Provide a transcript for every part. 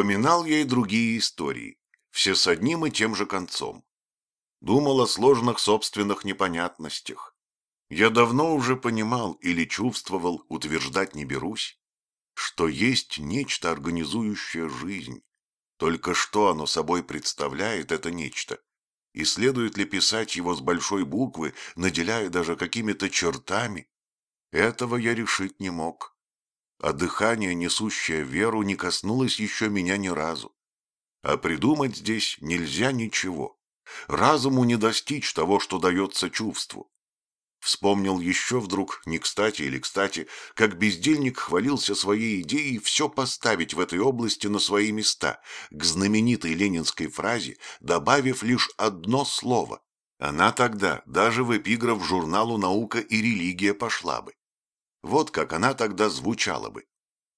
Вспоминал я и другие истории, все с одним и тем же концом. Думал о сложных собственных непонятностях. Я давно уже понимал или чувствовал, утверждать не берусь, что есть нечто, организующее жизнь. Только что оно собой представляет, это нечто? И следует ли писать его с большой буквы, наделяя даже какими-то чертами? Этого я решить не мог. А дыхание, несущее веру, не коснулось еще меня ни разу. А придумать здесь нельзя ничего. Разуму не достичь того, что дается чувству. Вспомнил еще вдруг, не кстати или кстати, как бездельник хвалился своей идеей все поставить в этой области на свои места, к знаменитой ленинской фразе, добавив лишь одно слово. Она тогда даже в эпиграф журналу «Наука и религия» пошла бы. Вот как она тогда звучала бы.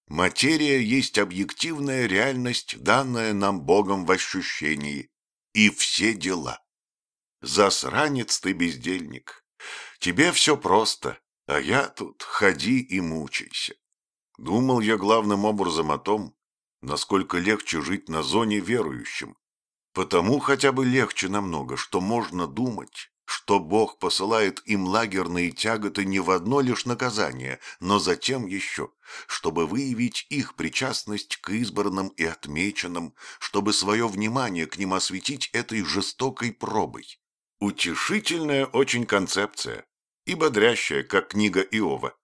Материя есть объективная реальность, данная нам Богом в ощущении. И все дела. Засранец ты, бездельник. Тебе все просто, а я тут ходи и мучайся. Думал я главным образом о том, насколько легче жить на зоне верующим. Потому хотя бы легче намного, что можно думать, что Бог посылает им лагерные тяготы не в одно лишь наказание, но затем еще, чтобы выявить их причастность к избранным и отмеченным, чтобы свое внимание к ним осветить этой жестокой пробой. Утешительная очень концепция и бодрящая, как книга Иова.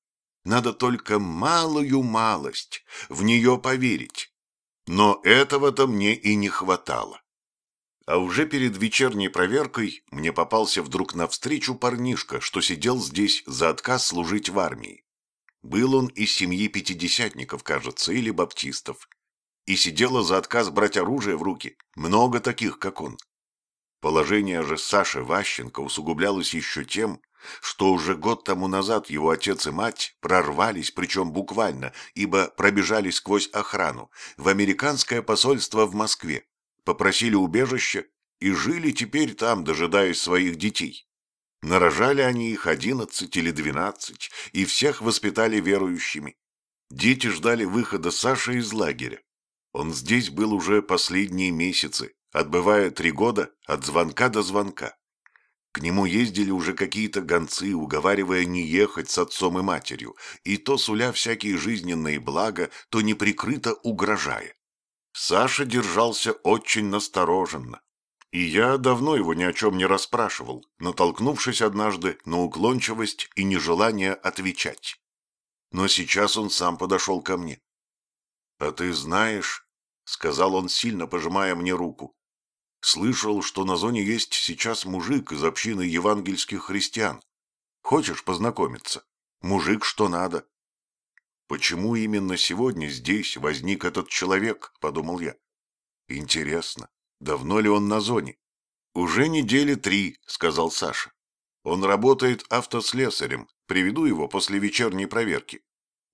Надо только малую малость в нее поверить. Но этого-то мне и не хватало. А уже перед вечерней проверкой мне попался вдруг навстречу парнишка, что сидел здесь за отказ служить в армии. Был он из семьи пятидесятников, кажется, или баптистов. И сидело за отказ брать оружие в руки много таких, как он. Положение же Саши Ващенко усугублялось еще тем, что уже год тому назад его отец и мать прорвались, причем буквально, ибо пробежали сквозь охрану, в американское посольство в Москве, попросили убежища и жили теперь там, дожидаясь своих детей. Нарожали они их одиннадцать или двенадцать, и всех воспитали верующими. Дети ждали выхода Саши из лагеря. Он здесь был уже последние месяцы, отбывая три года от звонка до звонка. К нему ездили уже какие-то гонцы, уговаривая не ехать с отцом и матерью, и то суля всякие жизненные блага, то неприкрыто угрожая. Саша держался очень настороженно. И я давно его ни о чем не расспрашивал, натолкнувшись однажды на уклончивость и нежелание отвечать. Но сейчас он сам подошел ко мне. «А ты знаешь», — сказал он, сильно пожимая мне руку, «слышал, что на зоне есть сейчас мужик из общины евангельских христиан. Хочешь познакомиться? Мужик что надо. «Почему именно сегодня здесь возник этот человек?» – подумал я. «Интересно, давно ли он на зоне?» «Уже недели три», – сказал Саша. «Он работает автослесарем. Приведу его после вечерней проверки.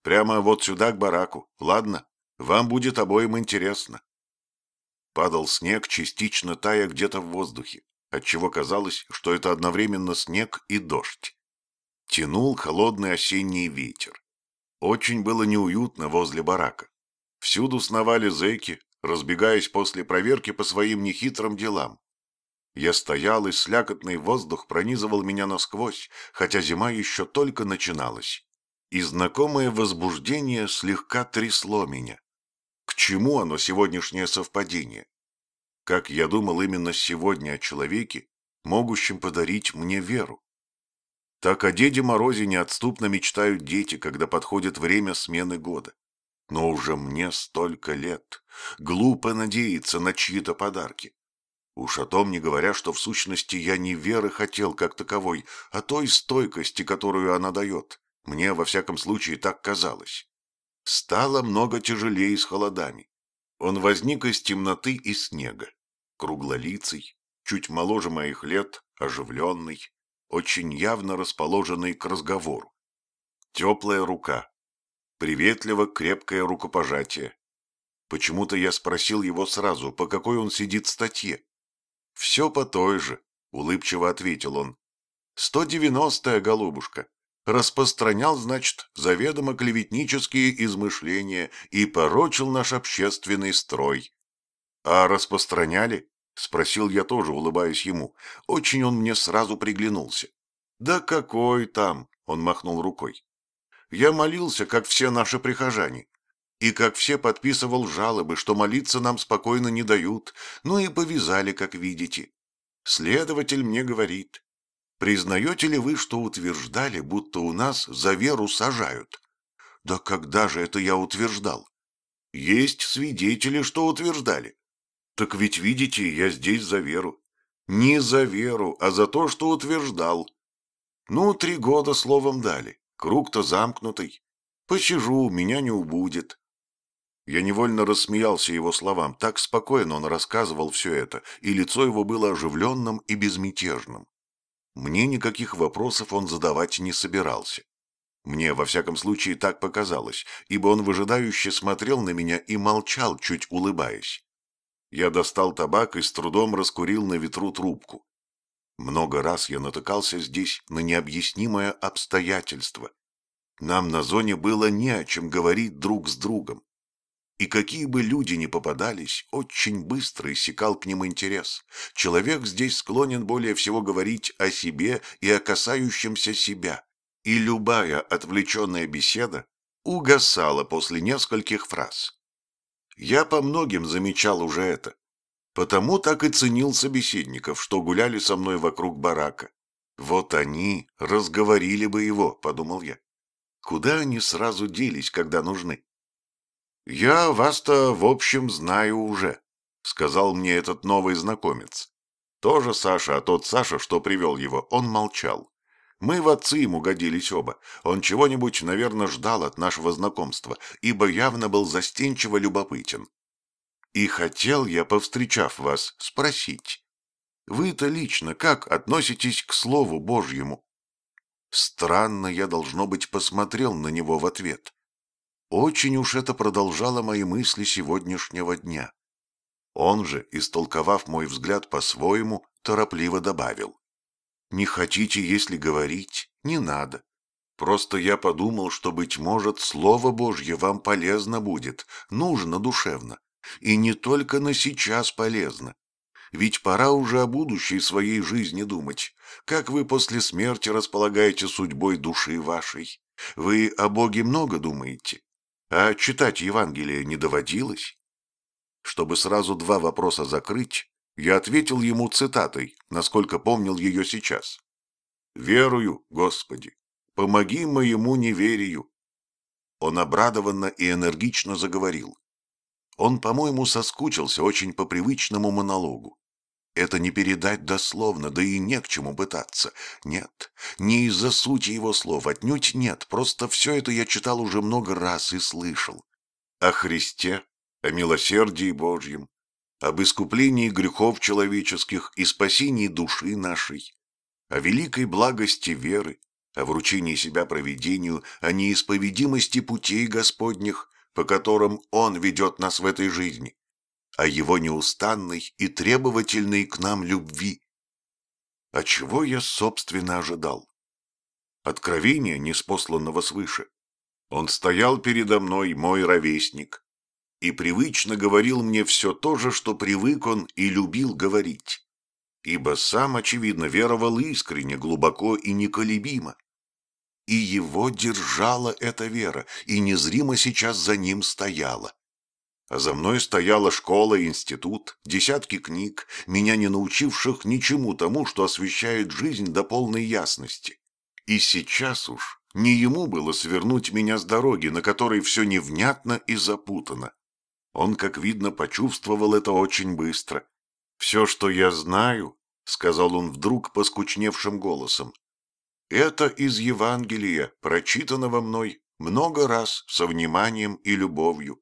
Прямо вот сюда, к бараку. Ладно? Вам будет обоим интересно». Падал снег, частично тая где-то в воздухе, отчего казалось, что это одновременно снег и дождь. Тянул холодный осенний ветер. Очень было неуютно возле барака. Всюду сновали зэки, разбегаясь после проверки по своим нехитрым делам. Я стоял, и слякотный воздух пронизывал меня насквозь, хотя зима еще только начиналась. И знакомое возбуждение слегка трясло меня. К чему оно, сегодняшнее совпадение? Как я думал именно сегодня о человеке, могущем подарить мне веру. Так о Деде Морозе неотступно мечтают дети, когда подходит время смены года. Но уже мне столько лет. Глупо надеяться на чьи-то подарки. Уж о том не говоря, что в сущности я не веры хотел как таковой, а той стойкости, которую она дает. Мне, во всяком случае, так казалось. Стало много тяжелее с холодами. Он возник из темноты и снега. Круглолицый, чуть моложе моих лет, оживленный, очень явно расположенный к разговору. Теплая рука. Приветливо крепкое рукопожатие. Почему-то я спросил его сразу, по какой он сидит статье. «Все по той же», — улыбчиво ответил он. «Сто девяностая, голубушка. Распространял, значит, заведомо клеветнические измышления и порочил наш общественный строй. А распространяли? Спросил я тоже, улыбаясь ему. Очень он мне сразу приглянулся. Да какой там? Он махнул рукой. Я молился, как все наши прихожане. И как все подписывал жалобы, что молиться нам спокойно не дают, ну и повязали, как видите. Следователь мне говорит, признаете ли вы, что утверждали, будто у нас за веру сажают? Да когда же это я утверждал? Есть свидетели, что утверждали. Так ведь видите, я здесь за веру. Не за веру, а за то, что утверждал. Ну, три года словом дали. Круг-то замкнутый. Посижу, меня не убудет. Я невольно рассмеялся его словам. Так спокойно он рассказывал все это, и лицо его было оживленным и безмятежным. Мне никаких вопросов он задавать не собирался. Мне, во всяком случае, так показалось, ибо он выжидающе смотрел на меня и молчал, чуть улыбаясь. Я достал табак и с трудом раскурил на ветру трубку. Много раз я натыкался здесь на необъяснимое обстоятельство. Нам на зоне было не о чем говорить друг с другом. И какие бы люди ни попадались, очень быстро иссякал к ним интерес. Человек здесь склонен более всего говорить о себе и о касающемся себя. И любая отвлеченная беседа угасала после нескольких фраз. Я по многим замечал уже это. Потому так и ценил собеседников, что гуляли со мной вокруг барака. Вот они разговорили бы его, подумал я. Куда они сразу делись, когда нужны? «Я вас-то, в общем, знаю уже», — сказал мне этот новый знакомец. Тоже Саша, а тот Саша, что привел его, он молчал. Мы в отцы ему годились оба. Он чего-нибудь, наверное, ждал от нашего знакомства, ибо явно был застенчиво любопытен. И хотел я, повстречав вас, спросить. Вы-то лично как относитесь к Слову Божьему? Странно я, должно быть, посмотрел на него в ответ. Очень уж это продолжало мои мысли сегодняшнего дня. Он же, истолковав мой взгляд по-своему, торопливо добавил. «Не хотите, если говорить, не надо. Просто я подумал, что, быть может, Слово Божье вам полезно будет, нужно душевно. И не только на сейчас полезно. Ведь пора уже о будущей своей жизни думать. Как вы после смерти располагаете судьбой души вашей? Вы о Боге много думаете? А читать Евангелие не доводилось? Чтобы сразу два вопроса закрыть, я ответил ему цитатой, насколько помнил ее сейчас. «Верую, Господи, помоги моему неверию». Он обрадованно и энергично заговорил. Он, по-моему, соскучился очень по привычному монологу. Это не передать дословно, да и не к чему пытаться. Нет, не из-за сути его слов, отнюдь нет, просто все это я читал уже много раз и слышал. О Христе, о милосердии Божьем, об искуплении грехов человеческих и спасении души нашей, о великой благости веры, о вручении себя провидению, о неисповедимости путей Господних, по которым Он ведет нас в этой жизни, о его неустанной и требовательной к нам любви. А чего я, собственно, ожидал? Откровения, неспосланного свыше. Он стоял передо мной, мой ровесник, и привычно говорил мне все то же, что привык он и любил говорить, ибо сам, очевидно, веровал искренне, глубоко и неколебимо. И его держала эта вера, и незримо сейчас за ним стояла. А за мной стояла школа, институт, десятки книг, меня не научивших ничему тому, что освещает жизнь до полной ясности. И сейчас уж не ему было свернуть меня с дороги, на которой все невнятно и запутано. Он, как видно, почувствовал это очень быстро. «Все, что я знаю», — сказал он вдруг поскучневшим голосом, — «это из Евангелия, прочитанного мной много раз со вниманием и любовью.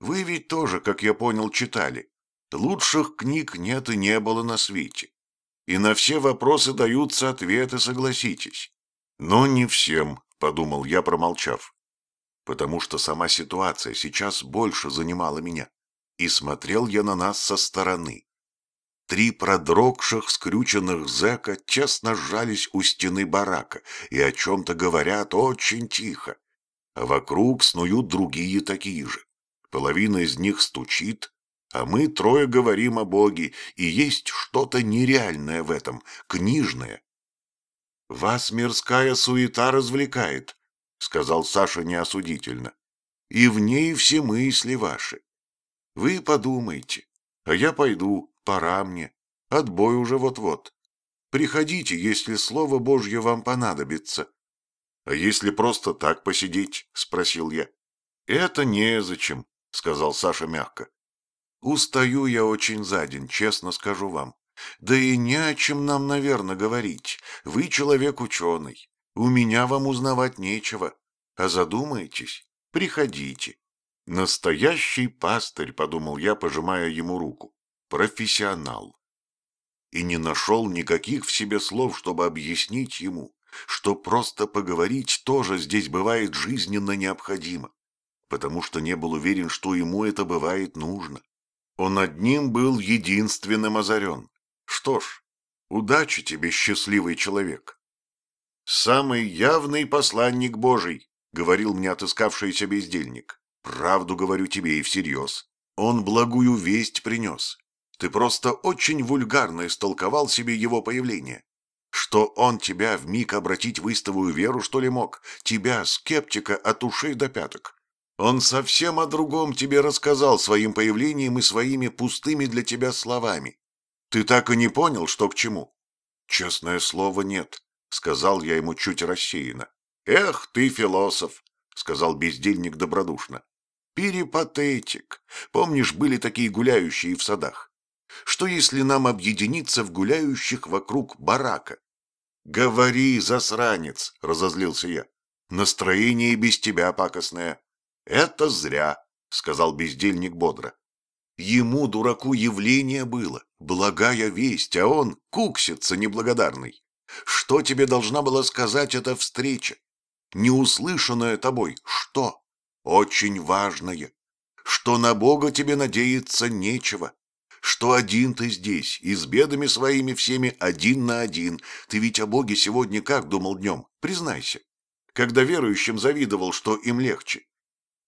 Вы ведь тоже, как я понял, читали. Лучших книг нет и не было на свете. И на все вопросы даются ответы, согласитесь. Но не всем, подумал я, промолчав. Потому что сама ситуация сейчас больше занимала меня. И смотрел я на нас со стороны. Три продрогших, скрюченных зэка честно сжались у стены барака и о чем-то говорят очень тихо. А вокруг снуют другие такие же. Половина из них стучит, А мы трое говорим о Боге, и есть что-то нереальное в этом, книжное. «Вас мирская суета развлекает», — сказал Саша неосудительно. «И в ней все мысли ваши. Вы подумайте, а я пойду, пора мне. Отбой уже вот-вот. Приходите, если Слово Божье вам понадобится». «А если просто так посидеть?» — спросил я. «Это незачем», — сказал Саша мягко. «Устаю я очень за день, честно скажу вам. Да и не о чем нам, наверное, говорить. Вы человек ученый. У меня вам узнавать нечего. А задумаетесь? Приходите». «Настоящий пастырь», — подумал я, пожимая ему руку. «Профессионал». И не нашел никаких в себе слов, чтобы объяснить ему, что просто поговорить тоже здесь бывает жизненно необходимо потому что не был уверен, что ему это бывает нужно. Он одним был единственным озарен. Что ж, удачи тебе, счастливый человек. «Самый явный посланник Божий», — говорил мне отыскавшийся бездельник. «Правду говорю тебе и всерьез. Он благую весть принес. Ты просто очень вульгарно истолковал себе его появление. Что он тебя вмиг обратить в истовую веру, что ли, мог? Тебя, скептика, от ушей до пяток. Он совсем о другом тебе рассказал своим появлением и своими пустыми для тебя словами. Ты так и не понял, что к чему? Честное слово, нет, — сказал я ему чуть рассеянно. Эх, ты философ, — сказал бездельник добродушно. Перипатетик. Помнишь, были такие гуляющие в садах? Что если нам объединиться в гуляющих вокруг барака? Говори, засранец, — разозлился я. Настроение без тебя пакостное. «Это зря», — сказал бездельник бодро. Ему, дураку, явление было, благая весть, а он куксится неблагодарный. Что тебе должна была сказать эта встреча? Неуслышанное тобой что? Очень важное. Что на Бога тебе надеяться нечего. Что один ты здесь, и с бедами своими всеми один на один. Ты ведь о Боге сегодня как думал днем? Признайся. Когда верующим завидовал, что им легче.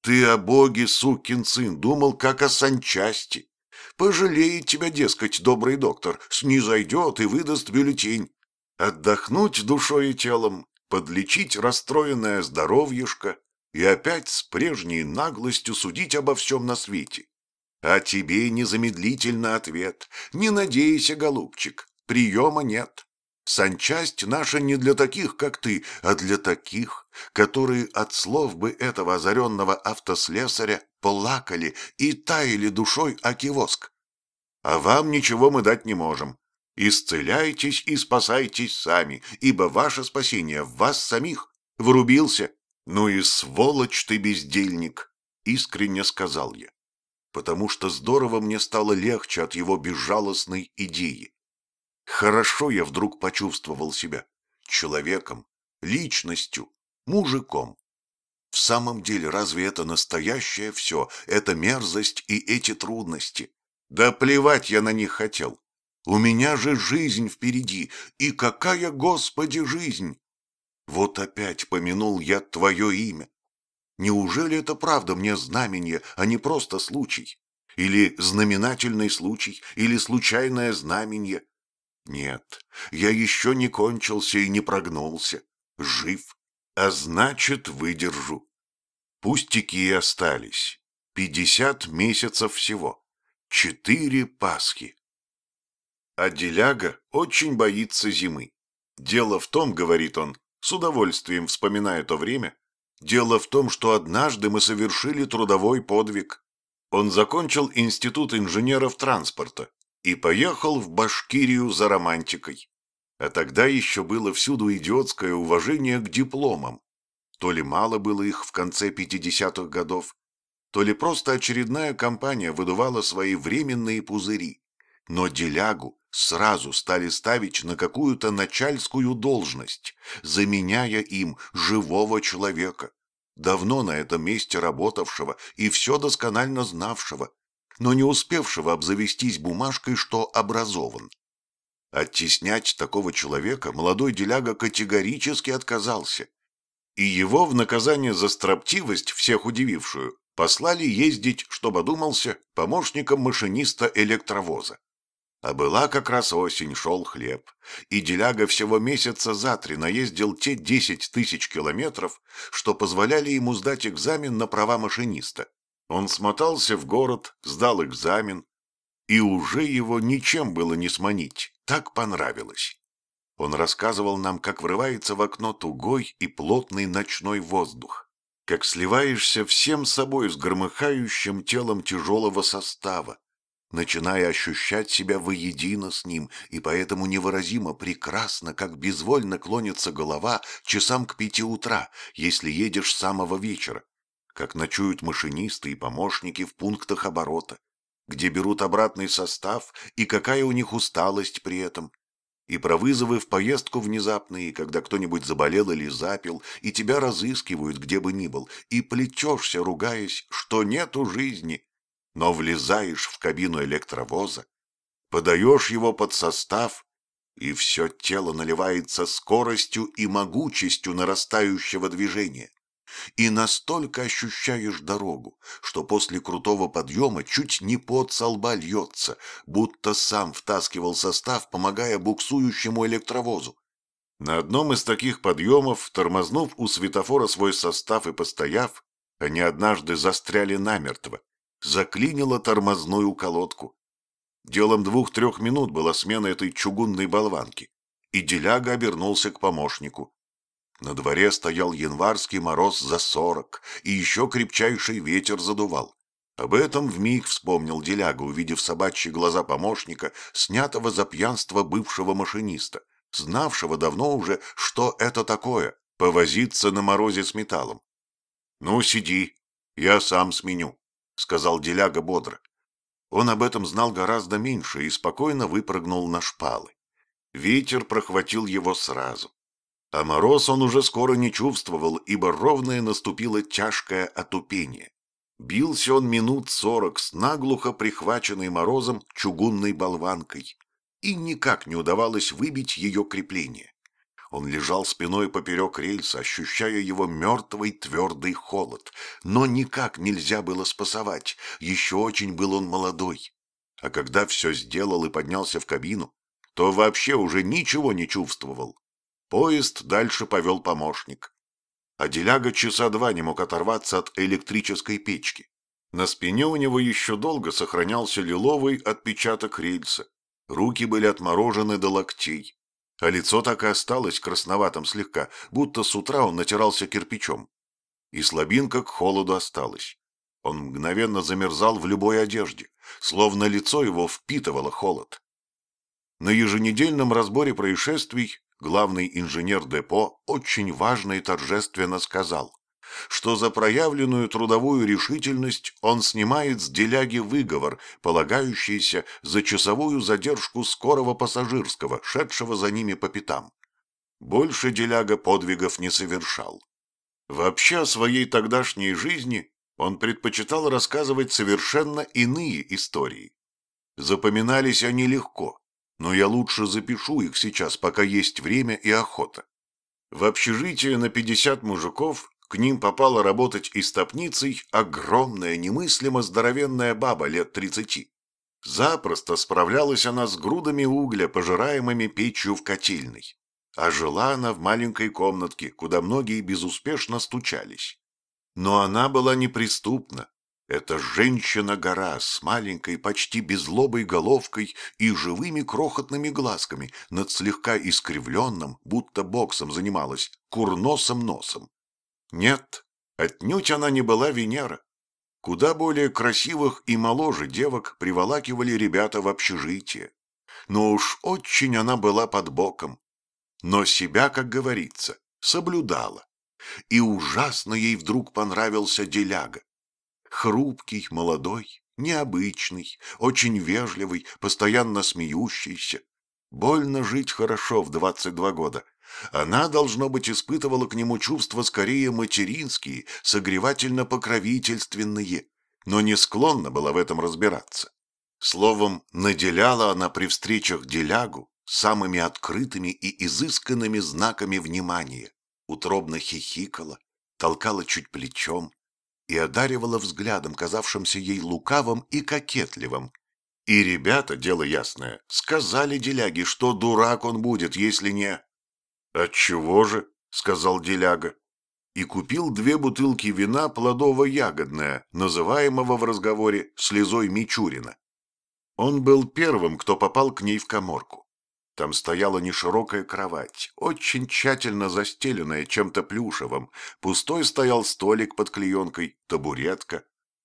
Ты о боге, сукин сын, думал, как о санчасти. Пожалеет тебя, дескать, добрый доктор, снизойдет и выдаст бюллетень. Отдохнуть душой и телом, подлечить расстроенное здоровьюшко и опять с прежней наглостью судить обо всем на свете. А тебе незамедлительно ответ. Не надейся, голубчик, приема нет. Санчасть наша не для таких, как ты, а для таких, которые от слов бы этого озаренного автослесаря плакали и таяли душой окивоск. А вам ничего мы дать не можем. Исцеляйтесь и спасайтесь сами, ибо ваше спасение в вас самих. Врубился. Ну и сволочь ты, бездельник, искренне сказал я, потому что здорово мне стало легче от его безжалостной идеи. Хорошо я вдруг почувствовал себя человеком, личностью, мужиком. В самом деле, разве это настоящее все, эта мерзость и эти трудности? Да плевать я на них хотел. У меня же жизнь впереди, и какая, Господи, жизнь! Вот опять помянул я твое имя. Неужели это правда мне знамение, а не просто случай? Или знаменательный случай, или случайное знамение? Нет, я еще не кончился и не прогнулся. Жив, а значит, выдержу. Пустяки и остались. Пятьдесят месяцев всего. Четыре Пасхи. А Деляга очень боится зимы. Дело в том, говорит он, с удовольствием вспоминая то время, дело в том, что однажды мы совершили трудовой подвиг. Он закончил институт инженеров транспорта и поехал в Башкирию за романтикой. А тогда еще было всюду идиотское уважение к дипломам. То ли мало было их в конце 50-х годов, то ли просто очередная компания выдувала свои временные пузыри. Но делягу сразу стали ставить на какую-то начальскую должность, заменяя им живого человека, давно на этом месте работавшего и все досконально знавшего, но не успевшего обзавестись бумажкой, что образован. Оттеснять такого человека молодой деляга категорически отказался. И его в наказание за строптивость, всех удивившую, послали ездить, чтобы думался, помощником машиниста электровоза. А была как раз осень, шел хлеб, и Деляга всего месяца за три наездил те десять тысяч километров, что позволяли ему сдать экзамен на права машиниста. Он смотался в город, сдал экзамен, и уже его ничем было не сманить, так понравилось. Он рассказывал нам, как врывается в окно тугой и плотный ночной воздух, как сливаешься всем собой с громыхающим телом тяжелого состава, начиная ощущать себя воедино с ним, и поэтому невыразимо прекрасно, как безвольно клонится голова часам к пяти утра, если едешь с самого вечера, как ночуют машинисты и помощники в пунктах оборота, где берут обратный состав и какая у них усталость при этом, и про вызовы в поездку внезапные, когда кто-нибудь заболел или запил, и тебя разыскивают, где бы ни был, и плетешься, ругаясь, что нету жизни, но влезаешь в кабину электровоза, подаешь его под состав, и все тело наливается скоростью и могучестью нарастающего движения и настолько ощущаешь дорогу, что после крутого подъема чуть не под со лба льется, будто сам втаскивал состав, помогая буксующему электровозу. На одном из таких подъемов, тормознув у светофора свой состав и постояв, они однажды застряли намертво, заклинило тормозную колодку. Делом двух-трех минут была смена этой чугунной болванки, и Деляга обернулся к помощнику. На дворе стоял январский мороз за сорок, и еще крепчайший ветер задувал. Об этом вмиг вспомнил Деляга, увидев собачьи глаза помощника, снятого за пьянство бывшего машиниста, знавшего давно уже, что это такое — повозиться на морозе с металлом. — Ну, сиди, я сам сменю, — сказал Деляга бодро. Он об этом знал гораздо меньше и спокойно выпрыгнул на шпалы. Ветер прохватил его сразу. А мороз он уже скоро не чувствовал, ибо ровное наступило тяжкое отупение. Бился он минут сорок с наглухо прихваченной морозом чугунной болванкой, и никак не удавалось выбить ее крепление. Он лежал спиной поперек рельса, ощущая его мертвый твердый холод, но никак нельзя было спасовать, еще очень был он молодой. А когда все сделал и поднялся в кабину, то вообще уже ничего не чувствовал, Поезд дальше повел помощник. А деляга часа два не мог оторваться от электрической печки. На спине у него еще долго сохранялся лиловый отпечаток рельса. Руки были отморожены до локтей. А лицо так и осталось красноватым слегка, будто с утра он натирался кирпичом. И слабинка к холоду осталась. Он мгновенно замерзал в любой одежде, словно лицо его впитывало холод. На еженедельном разборе происшествий главный инженер депо очень важно и торжественно сказал, что за проявленную трудовую решительность он снимает с деляги выговор, полагающийся за часовую задержку скорого пассажирского, шедшего за ними по пятам. Больше деляга подвигов не совершал. Вообще о своей тогдашней жизни он предпочитал рассказывать совершенно иные истории. Запоминались они легко, но я лучше запишу их сейчас, пока есть время и охота. В общежитие на 50 мужиков к ним попала работать истопницей огромная, немыслимо здоровенная баба лет 30. Запросто справлялась она с грудами угля, пожираемыми печью в котельной. А жила она в маленькой комнатке, куда многие безуспешно стучались. Но она была неприступна, это женщина-гора с маленькой, почти безлобой головкой и живыми крохотными глазками над слегка искривленным, будто боксом занималась, курносом носом. Нет, отнюдь она не была Венера. Куда более красивых и моложе девок приволакивали ребята в общежитие. Но уж очень она была под боком. Но себя, как говорится, соблюдала. И ужасно ей вдруг понравился деляга. Хрупкий, молодой, необычный, очень вежливый, постоянно смеющийся. Больно жить хорошо в двадцать два года. Она, должно быть, испытывала к нему чувства скорее материнские, согревательно-покровительственные, но не склонна была в этом разбираться. Словом, наделяла она при встречах делягу самыми открытыми и изысканными знаками внимания, утробно хихикала, толкала чуть плечом, и одаривала взглядом, казавшимся ей лукавым и кокетливым. И ребята, дело ясное, сказали Деляге, что дурак он будет, если не... «Отчего же?» — сказал Деляга. И купил две бутылки вина плодово-ягодное, называемого в разговоре слезой Мичурина. Он был первым, кто попал к ней в коморку. Там стояла неширокая кровать, очень тщательно застеленная чем-то плюшевым. Пустой стоял столик под клеенкой, табуретка.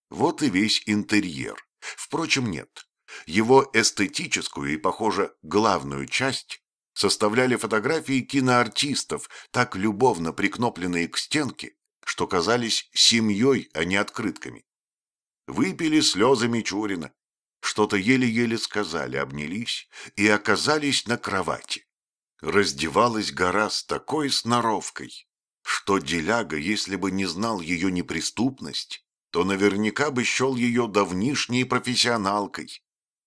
Вот и весь интерьер. Впрочем, нет. Его эстетическую и, похоже, главную часть составляли фотографии киноартистов, так любовно прикнопленные к стенке, что казались семьей, а не открытками. Выпили слезы Мичурина, что-то еле-еле сказали, обнялись и оказались на кровати. Раздевалась гора с такой сноровкой, что Деляга, если бы не знал ее неприступность, то наверняка бы счел ее давнишней профессионалкой,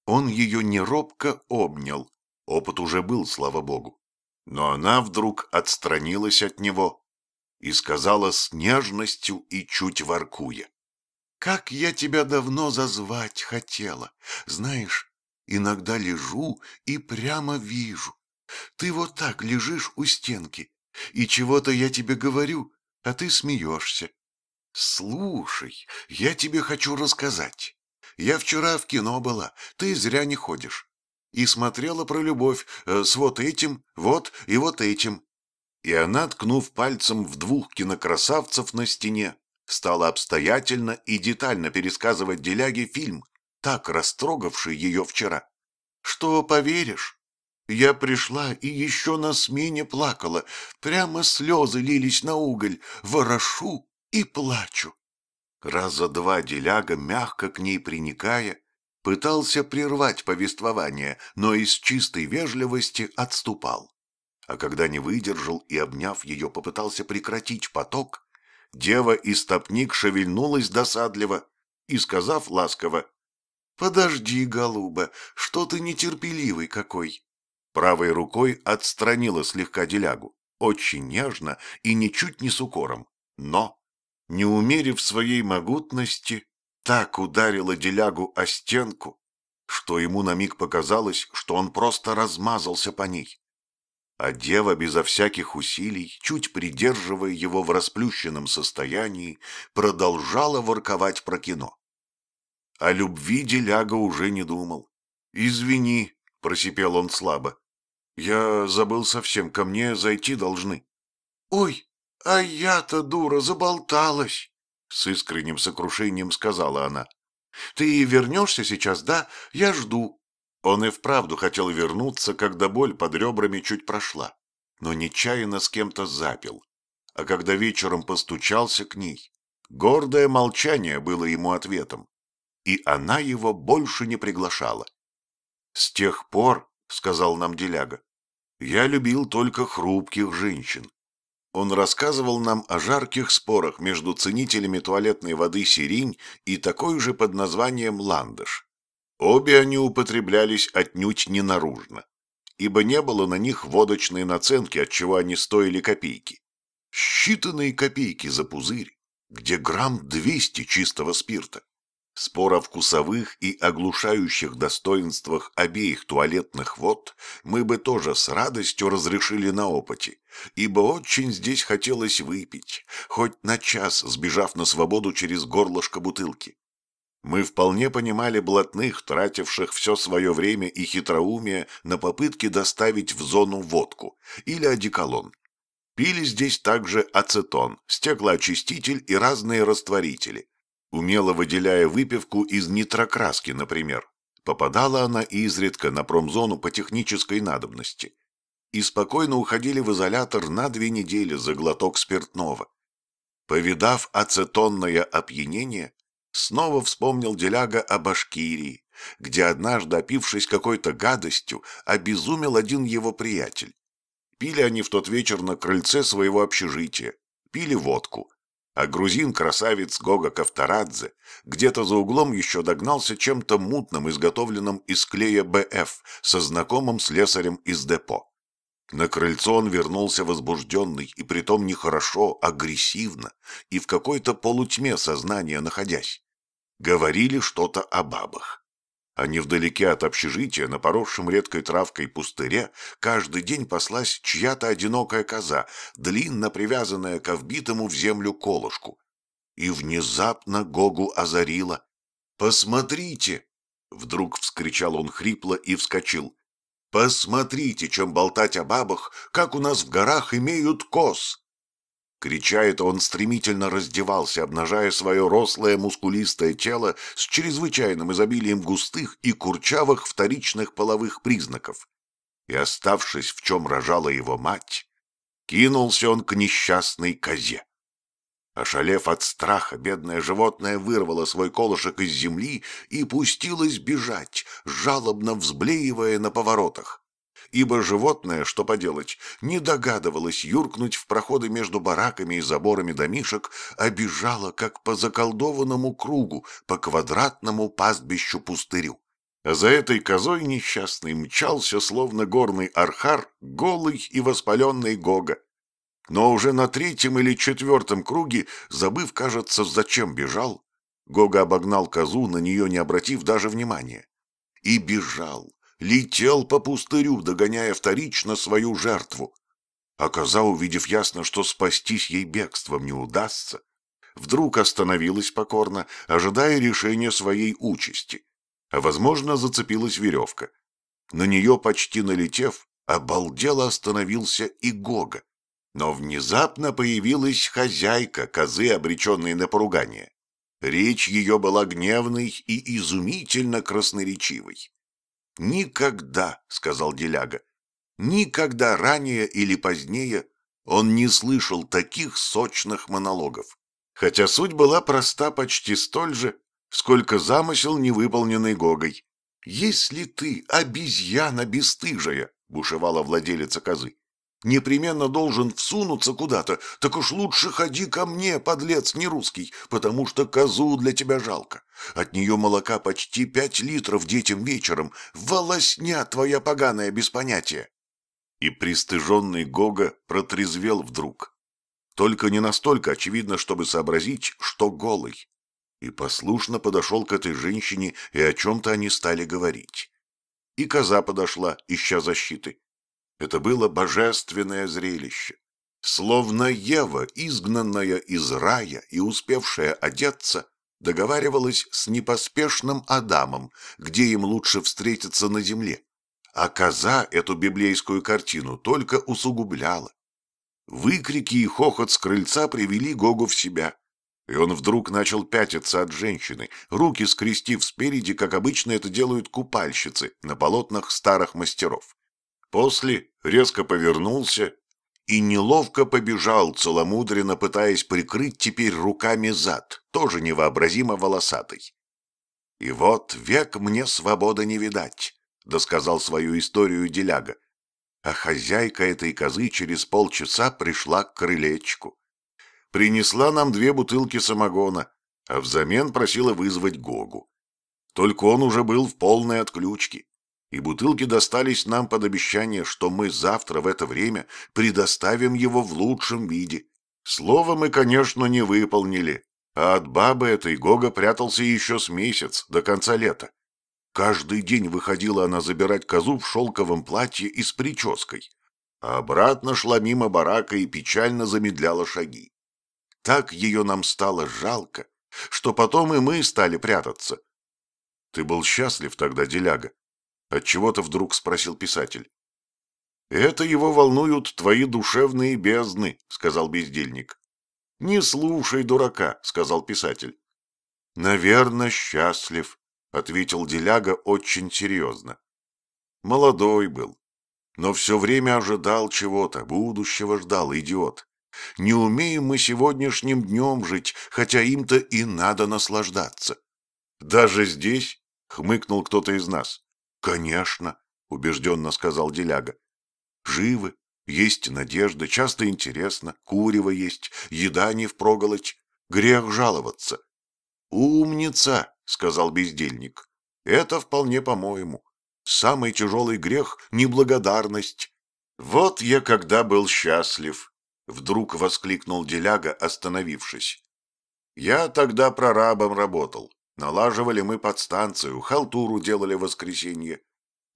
он ее не робко обнял, опыт уже был, слава богу. Но она вдруг отстранилась от него и сказала с нежностью и чуть воркуя. «Как я тебя давно зазвать хотела! Знаешь, иногда лежу и прямо вижу. Ты вот так лежишь у стенки, и чего-то я тебе говорю, а ты смеешься. Слушай, я тебе хочу рассказать. Я вчера в кино была, ты зря не ходишь. И смотрела про любовь э, с вот этим, вот и вот этим. И она, ткнув пальцем в двух кинокрасавцев на стене, стала обстоятельно и детально пересказывать Деляге фильм, так растрогавший ее вчера. Что, поверишь? Я пришла и еще на смене плакала, прямо слезы лились на уголь, ворошу и плачу. Раза два деляга, мягко к ней приникая, пытался прервать повествование, но из чистой вежливости отступал. А когда не выдержал и, обняв ее, попытался прекратить поток, дева и стопник шевельнулась досадливо и, сказав ласково, «Подожди, голуба, что ты нетерпеливый какой!» Правой рукой отстранила слегка делягу, очень нежно и ничуть не с укором, но не умерив своей могутности, так ударила делягу о стенку, что ему на миг показалось, что он просто размазался по ней. А дева безо всяких усилий, чуть придерживая его в расплющенном состоянии, продолжала ворковать про кино. О любви деляга уже не думал. «Извини», — просипел он слабо, — «я забыл совсем, ко мне зайти должны». «Ой, «А я-то, дура, заболталась!» С искренним сокрушением сказала она. «Ты вернешься сейчас, да? Я жду». Он и вправду хотел вернуться, когда боль под ребрами чуть прошла, но нечаянно с кем-то запил. А когда вечером постучался к ней, гордое молчание было ему ответом, и она его больше не приглашала. «С тех пор, — сказал нам Деляга, — я любил только хрупких женщин. Он рассказывал нам о жарких спорах между ценителями туалетной воды «Сиринь» и такой же под названием «Ландыш». Обе они употреблялись отнюдь не наружно, ибо не было на них водочной наценки, от чего они стоили копейки. Считанные копейки за пузырь, где грамм двести чистого спирта. Спор о вкусовых и оглушающих достоинствах обеих туалетных вод мы бы тоже с радостью разрешили на опыте, ибо очень здесь хотелось выпить, хоть на час сбежав на свободу через горлышко бутылки. Мы вполне понимали блатных, тративших все свое время и хитроумие на попытки доставить в зону водку или одеколон. Пили здесь также ацетон, стеклоочиститель и разные растворители, умело выделяя выпивку из нитрокраски, например. Попадала она изредка на промзону по технической надобности. И спокойно уходили в изолятор на две недели за глоток спиртного. Повидав ацетонное опьянение, снова вспомнил Деляга о Башкирии, где однажды, опившись какой-то гадостью, обезумел один его приятель. Пили они в тот вечер на крыльце своего общежития, пили водку, а грузин-красавец Гога Кавторадзе где-то за углом еще догнался чем-то мутным, изготовленным из клея БФ, со знакомым слесарем из депо. На крыльцо он вернулся возбужденный, и притом нехорошо, агрессивно, и в какой-то полутьме сознания находясь. Говорили что-то о бабах. А невдалеке от общежития, на поросшем редкой травкой пустыре, каждый день паслась чья-то одинокая коза, длинно привязанная к вбитому в землю колышку. И внезапно Гогу озарило. «Посмотрите!» Вдруг вскричал он хрипло и вскочил. Посмотрите, чем болтать о бабах, как у нас в горах имеют коз!» Крича это, он стремительно раздевался, обнажая свое рослое мускулистое тело с чрезвычайным изобилием густых и курчавых вторичных половых признаков. И, оставшись в чем рожала его мать, кинулся он к несчастной козе. Ошалев от страха, бедное животное вырвало свой колышек из земли и пустилось бежать, жалобно взблеивая на поворотах. Ибо животное, что поделать, не догадывалось юркнуть в проходы между бараками и заборами домишек, а бежало, как по заколдованному кругу, по квадратному пастбищу-пустырю. А за этой козой несчастный мчался, словно горный архар, голый и воспаленный Гога. Но уже на третьем или четвертом круге, забыв, кажется, зачем бежал, Гога обогнал козу, на нее не обратив даже внимания. И бежал, летел по пустырю, догоняя вторично свою жертву. А коза, увидев ясно, что спастись ей бегством не удастся, вдруг остановилась покорно, ожидая решения своей участи. А, возможно, зацепилась веревка. На нее, почти налетев, обалдело остановился и Гога. Но внезапно появилась хозяйка козы, обреченной на поругание. Речь ее была гневной и изумительно красноречивой. «Никогда», — сказал Деляга, — «никогда ранее или позднее он не слышал таких сочных монологов, хотя суть была проста почти столь же, сколько замысел, невыполненный Гогой. «Если ты, обезьяна бесстыжая», — бушевала владелица козы, непременно должен всунуться куда-то, так уж лучше ходи ко мне, подлец не русский, потому что козу для тебя жалко. От нее молока почти пять литров детям вечером. Волосня твоя поганая без понятия. И пристыженный Гога протрезвел вдруг. Только не настолько очевидно, чтобы сообразить, что голый. И послушно подошел к этой женщине, и о чем-то они стали говорить. И коза подошла, ища защиты. Это было божественное зрелище. Словно Ева, изгнанная из рая и успевшая одеться, договаривалась с непоспешным Адамом, где им лучше встретиться на земле. А коза эту библейскую картину только усугубляла. Выкрики и хохот с крыльца привели Гогу в себя. И он вдруг начал пятиться от женщины, руки скрестив спереди, как обычно это делают купальщицы на полотнах старых мастеров. После резко повернулся и неловко побежал, целомудренно пытаясь прикрыть теперь руками зад, тоже невообразимо волосатый. «И вот век мне свободы не видать», — досказал свою историю Деляга. А хозяйка этой козы через полчаса пришла к крылечку. Принесла нам две бутылки самогона, а взамен просила вызвать Гогу. Только он уже был в полной отключке и бутылки достались нам под обещание, что мы завтра в это время предоставим его в лучшем виде. Слово мы, конечно, не выполнили, а от бабы этой Гога прятался еще с месяц, до конца лета. Каждый день выходила она забирать козу в шелковом платье и с прической, а обратно шла мимо барака и печально замедляла шаги. Так ее нам стало жалко, что потом и мы стали прятаться. Ты был счастлив тогда, деляга? Отчего-то вдруг спросил писатель. «Это его волнуют твои душевные бездны», — сказал бездельник. «Не слушай дурака», — сказал писатель. «Наверное, счастлив», — ответил Деляга очень серьезно. Молодой был, но все время ожидал чего-то, будущего ждал, идиот. Не умеем мы сегодняшним днем жить, хотя им-то и надо наслаждаться. Даже здесь, — хмыкнул кто-то из нас, «Конечно», — убежденно сказал Деляга. «Живы, есть надежда, часто интересно, курево есть, еда не впроголодь, грех жаловаться». «Умница», — сказал бездельник. «Это вполне по-моему. Самый тяжелый грех — неблагодарность. Вот я когда был счастлив, вдруг воскликнул Деляга, остановившись. Я тогда прорабом работал. Налаживали мы подстанцию, халтуру делали в воскресенье.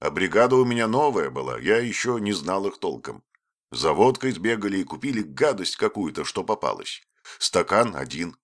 А бригада у меня новая была, я еще не знал их толком. За водкой сбегали и купили гадость какую-то, что попалась. Стакан один,